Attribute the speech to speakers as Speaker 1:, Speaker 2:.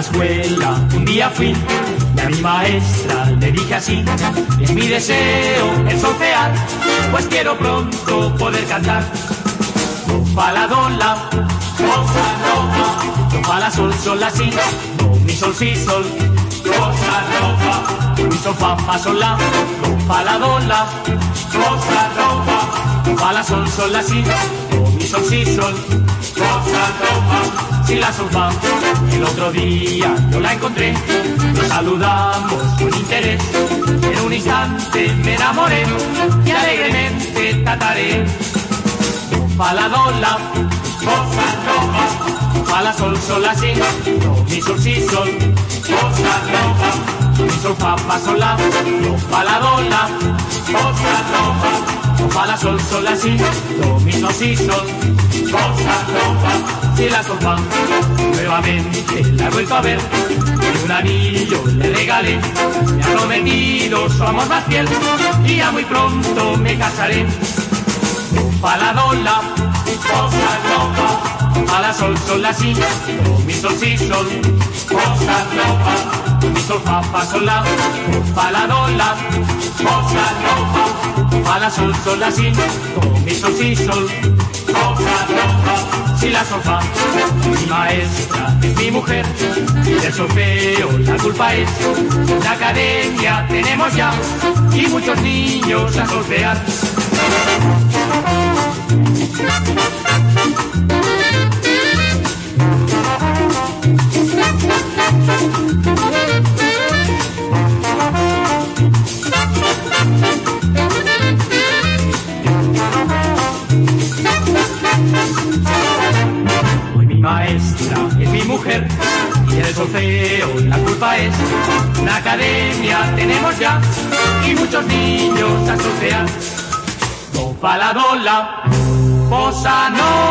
Speaker 1: la escuela. Un día fui y a mi maestra le dije así, es mi deseo el solfear, pues quiero pronto poder cantar. Do, fa, la, do, la, do, fa, do, fa, la, sol, sol, la, si, do, mi, sol, si, sol, do, fa, do, fa, sol, fa, sol, la, do, fa, la, do, la, do, fa, fa, la, sol, sol, la, si, sol, si, sol, do, fa, si, la, sol, fa. El otro día yo la encontré, nos saludamos con interés, en un instante me enamoré y alegremente tataré fa la do la, do fa do fa, fa la sol sol la si, mi sol si sol, do fa, mi sol fa fa sol la, do la la sol sol la si, do mi sol si sol, do fa, si la sol fa. Nuevamente la he vuelto a ver, y un anillo le regalé, me ha prometido su amor más fiel, y ya muy pronto me casaré. Fa la do la, do fa do fa, fa la sol sol do mi sol si sol, do fa, mi sol fa fa sol la, fa fa la sol sol la si, mi sol si sol, do fa, si la sol fa. Mi maestra es mi mujer, del solfeo la culpa es, la academia tenemos ya y muchos niños a solfear. Maestra es mi mujer y el solfeo la culpa es. Una academia tenemos ya y muchos niños a solfear. Do la do la, nova.